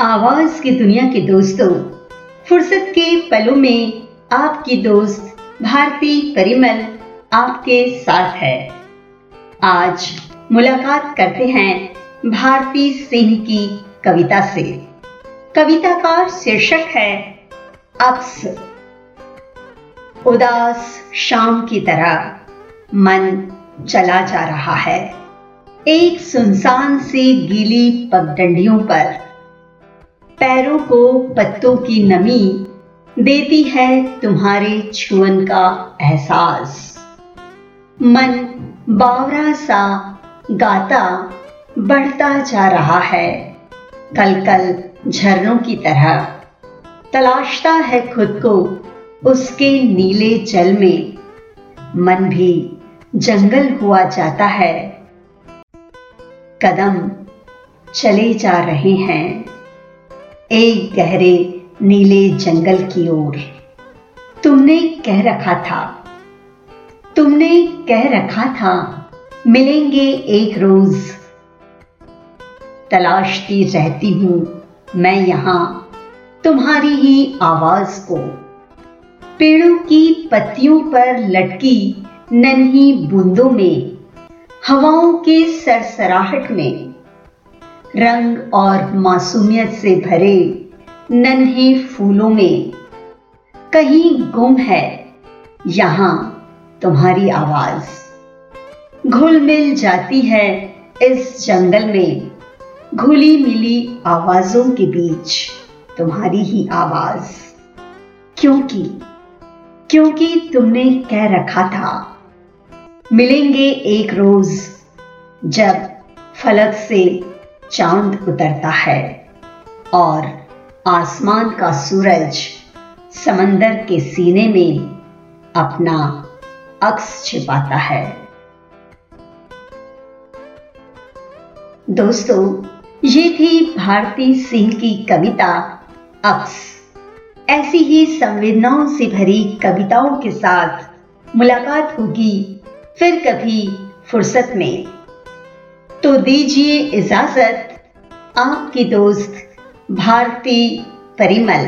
आवाज़ की दुनिया के दोस्तों, फुर्सत के पलों में आपकी दोस्त भारती परिमल आपके साथ है। आज मुलाकात करते हैं भारती सिंह की कविता से। कविता का शीर्षक है, अक्स। उदास शाम की तरह मन चला जा रहा है। एक सुनसान सी गीली पगडंडियों पर पैरों को पत्तों की नमी देती है तुम्हारे छुअन का एहसास। मन बावरा सा गाता बढ़ता जा रहा है। कल कल झरनों की तरह तलाशता है खुद को उसके नीले जल में। मन भी जंगल हुआ जाता है। कदम चले जा रहे हैं। एक गहरे नीले जंगल की ओर। तुमने कह रखा था। तुमने कह रखा था, मिलेंगे एक रोज। तलाशती रहती हूँ मैं यहाँ, तुम्हारी ही आवाज़ को। पेड़ों की पत्तियों पर लटकी नन्ही बूंदों में, हवाओं के सरसराहट में। रंग और मासूमियत से भरे नन्हे फूलों में कहीं गुम है यहाँ तुम्हारी आवाज़। घुल मिल जाती है इस जंगल में, घुली मिली आवाजों के बीच तुम्हारी ही आवाज़। क्योंकि क्योंकि तुमने कह रखा था, मिलेंगे एक रोज जब फलक से चाँद उतरता है और आसमान का सूरज समंदर के सीने में अपना अक्स छिपाता है। दोस्तों, ये थी भारती सिंह की कविता अक्स। ऐसी ही संवेदनाओं से भरी कविताओं के साथ मुलाकात होगी फिर कभी फुर्सत में। तो दीजिए इजाज़त आपकी दोस्त भारती परिमल।